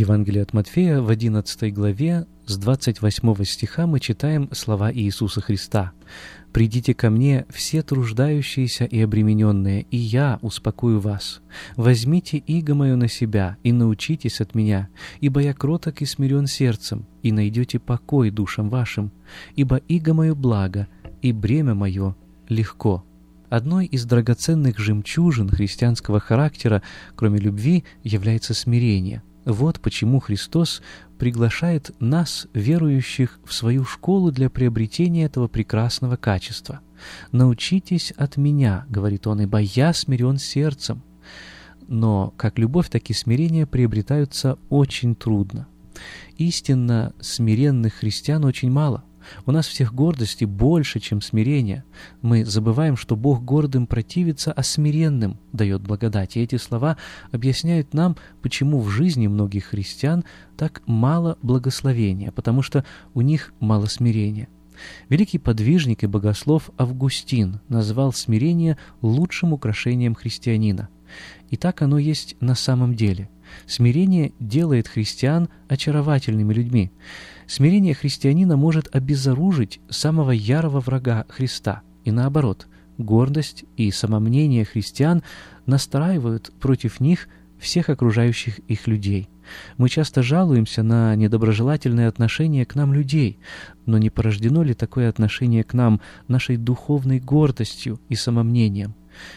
Евангелии от Матфея в 11 главе с 28 стиха мы читаем слова Иисуса Христа. «Придите ко мне, все труждающиеся и обремененные, и я успокою вас. Возьмите иго мое на себя и научитесь от меня, ибо я кроток и смирен сердцем, и найдете покой душам вашим, ибо иго мое благо, и бремя мое легко». Одной из драгоценных жемчужин христианского характера, кроме любви, является смирение – вот почему Христос приглашает нас, верующих, в свою школу для приобретения этого прекрасного качества. «Научитесь от Меня», — говорит Он, — «ибо я смирен сердцем». Но как любовь, так и смирение приобретаются очень трудно. Истинно смиренных христиан очень мало. У нас всех гордости больше, чем смирения. Мы забываем, что Бог гордым противится, а смиренным дает благодать. И эти слова объясняют нам, почему в жизни многих христиан так мало благословения, потому что у них мало смирения. Великий подвижник и богослов Августин назвал смирение лучшим украшением христианина. И так оно есть на самом деле. Смирение делает христиан очаровательными людьми. Смирение христианина может обезоружить самого ярого врага Христа. И наоборот, гордость и самомнение христиан настраивают против них всех окружающих их людей. Мы часто жалуемся на недоброжелательное отношение к нам людей, но не порождено ли такое отношение к нам нашей духовной гордостью и самомнением?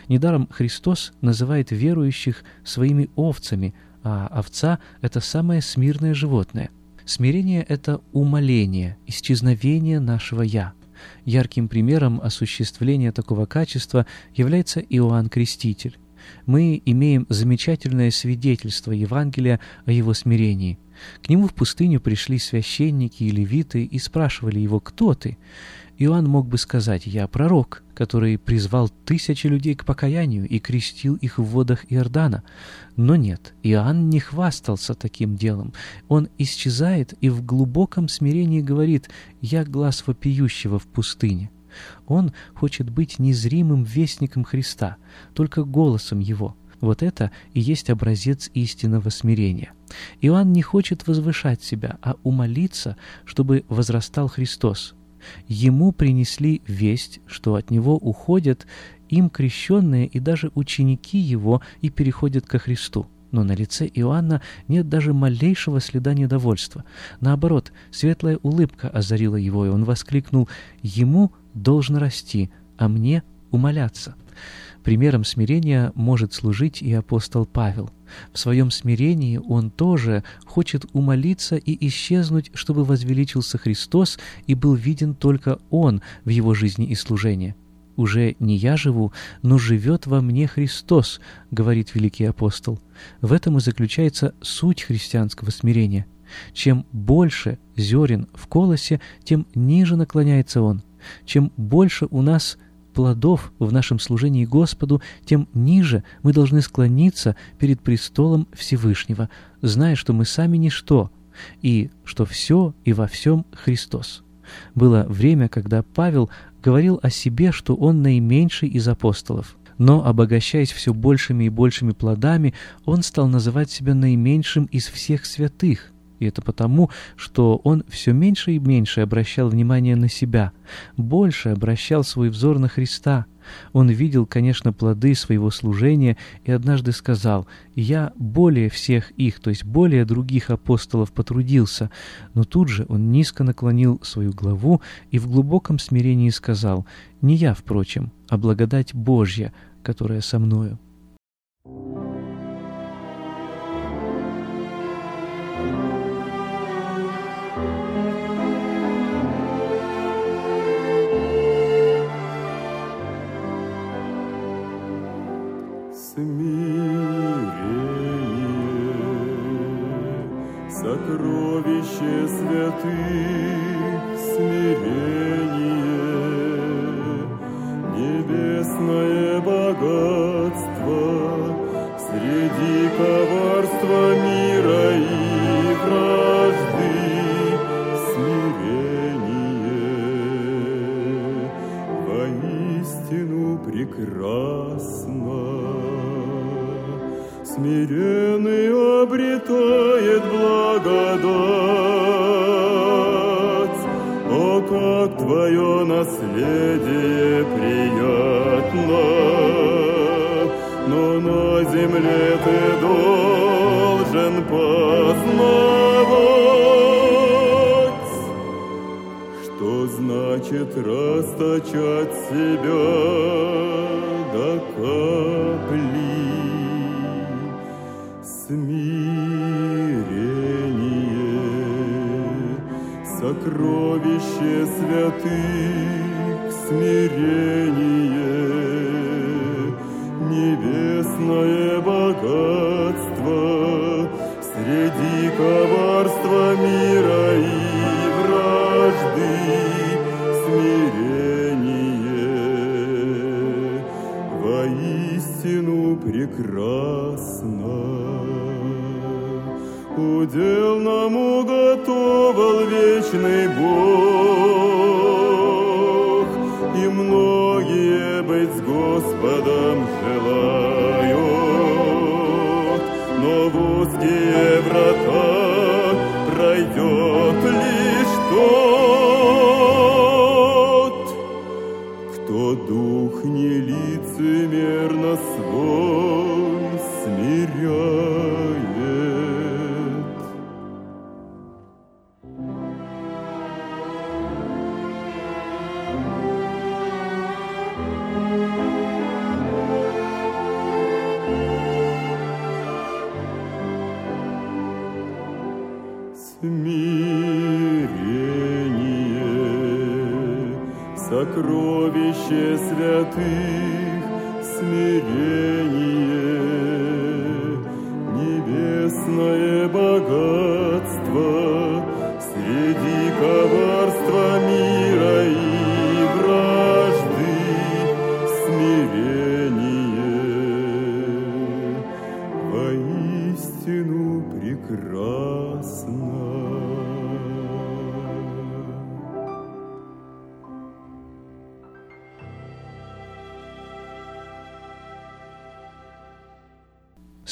Недаром Христос называет верующих своими овцами, а овца — это самое смирное животное — Смирение — это умоление, исчезновение нашего «я». Ярким примером осуществления такого качества является Иоанн Креститель. Мы имеем замечательное свидетельство Евангелия о его смирении. К нему в пустыню пришли священники и левиты и спрашивали его «Кто ты?». Иоанн мог бы сказать «Я пророк, который призвал тысячи людей к покаянию и крестил их в водах Иордана». Но нет, Иоанн не хвастался таким делом. Он исчезает и в глубоком смирении говорит «Я глаз вопиющего в пустыне». Он хочет быть незримым вестником Христа, только голосом Его. Вот это и есть образец истинного смирения. Иоанн не хочет возвышать себя, а умолиться, чтобы возрастал Христос. Ему принесли весть, что от него уходят им крещенные и даже ученики его и переходят ко Христу. Но на лице Иоанна нет даже малейшего следа недовольства. Наоборот, светлая улыбка озарила его, и он воскликнул «Ему должно расти, а мне умоляться». Примером смирения может служить и апостол Павел. В своем смирении он тоже хочет умолиться и исчезнуть, чтобы возвеличился Христос и был виден только Он в его жизни и служении. «Уже не я живу, но живет во мне Христос», — говорит великий апостол. В этом и заключается суть христианского смирения. Чем больше зерен в колосе, тем ниже наклоняется он. Чем больше у нас плодов в нашем служении Господу, тем ниже мы должны склониться перед престолом Всевышнего, зная, что мы сами ничто, и что все и во всем Христос. Было время, когда Павел говорил о себе, что он наименьший из апостолов. Но, обогащаясь все большими и большими плодами, он стал называть себя наименьшим из всех святых, и это потому, что он все меньше и меньше обращал внимание на себя, больше обращал свой взор на Христа. Он видел, конечно, плоды своего служения и однажды сказал, «Я более всех их, то есть более других апостолов потрудился». Но тут же он низко наклонил свою главу и в глубоком смирении сказал, «Не я, впрочем, а благодать Божья, которая со мною». смирение, сокровище святых смирение, небесное богатство среди коварства мира и врага. Прекрасно. Смиренный обретает благодать. О, как твое наследие приятно! Но на земле ты должен познавать, значит расточать себя до капли смирение, сокровище святых смирение, небесное богатство среди коварства мира и пройдет Смирение, сокровище святых, смирение, небесное богатство среди коварства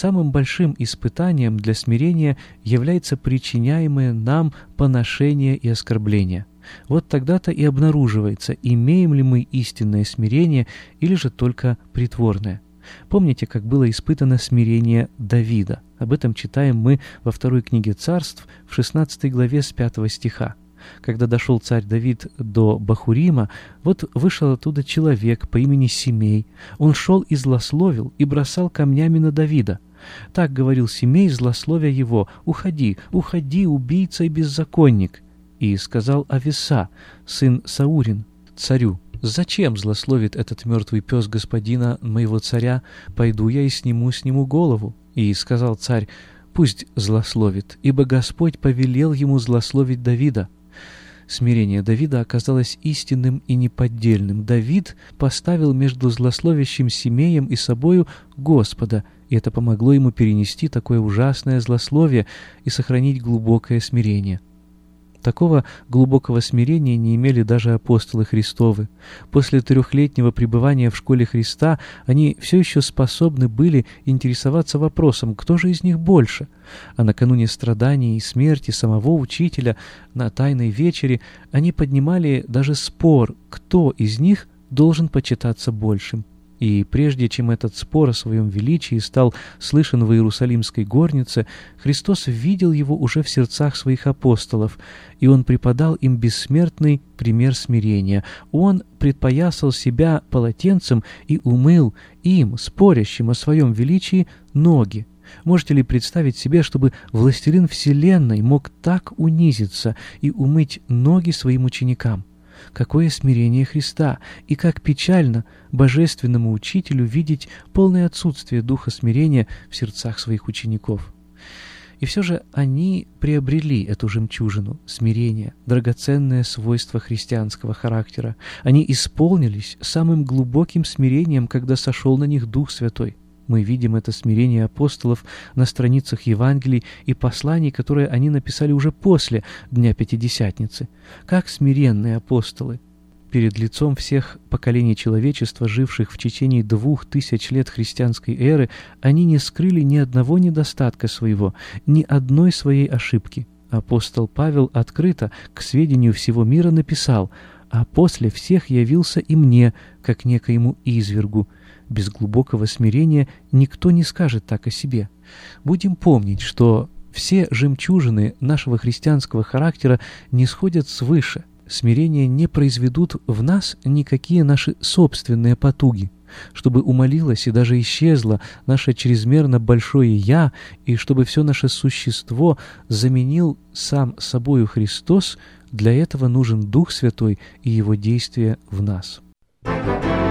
Самым большим испытанием для смирения является причиняемое нам поношение и оскорбление. Вот тогда-то и обнаруживается, имеем ли мы истинное смирение или же только притворное. Помните, как было испытано смирение Давида? Об этом читаем мы во второй книге царств в 16 главе с 5 стиха. Когда дошел царь Давид до Бахурима, вот вышел оттуда человек по имени Семей. Он шел и злословил, и бросал камнями на Давида. Так говорил Семей, злословя его, «Уходи, уходи, убийца и беззаконник!» И сказал Авеса, сын Саурин, царю, «Зачем злословит этот мертвый пес господина моего царя? Пойду я и сниму с нему голову». И сказал царь, «Пусть злословит, ибо Господь повелел ему злословить Давида». Смирение Давида оказалось истинным и неподдельным. Давид поставил между злословящим Семеем и собою Господа, и это помогло ему перенести такое ужасное злословие и сохранить глубокое смирение. Такого глубокого смирения не имели даже апостолы Христовы. После трехлетнего пребывания в школе Христа они все еще способны были интересоваться вопросом, кто же из них больше. А накануне страданий и смерти самого учителя на Тайной вечере они поднимали даже спор, кто из них должен почитаться большим. И прежде чем этот спор о своем величии стал слышен в Иерусалимской горнице, Христос видел его уже в сердцах своих апостолов, и Он преподал им бессмертный пример смирения. Он предпоясал себя полотенцем и умыл им, спорящим о своем величии, ноги. Можете ли представить себе, чтобы властелин Вселенной мог так унизиться и умыть ноги своим ученикам? Какое смирение Христа! И как печально божественному учителю видеть полное отсутствие духа смирения в сердцах своих учеников. И все же они приобрели эту жемчужину, смирение, драгоценное свойство христианского характера. Они исполнились самым глубоким смирением, когда сошел на них Дух Святой. Мы видим это смирение апостолов на страницах Евангелий и посланий, которые они написали уже после Дня Пятидесятницы. Как смиренные апостолы! Перед лицом всех поколений человечества, живших в течение двух тысяч лет христианской эры, они не скрыли ни одного недостатка своего, ни одной своей ошибки. Апостол Павел открыто, к сведению всего мира, написал «А после всех явился и мне, как некоему извергу». Без глубокого смирения никто не скажет так о себе. Будем помнить, что все жемчужины нашего христианского характера не сходят свыше, смирения не произведут в нас никакие наши собственные потуги, чтобы умолилось и даже исчезло наше чрезмерно большое «я», и чтобы все наше существо заменил сам собою Христос, для этого нужен Дух Святой и Его действие в нас. Thank you.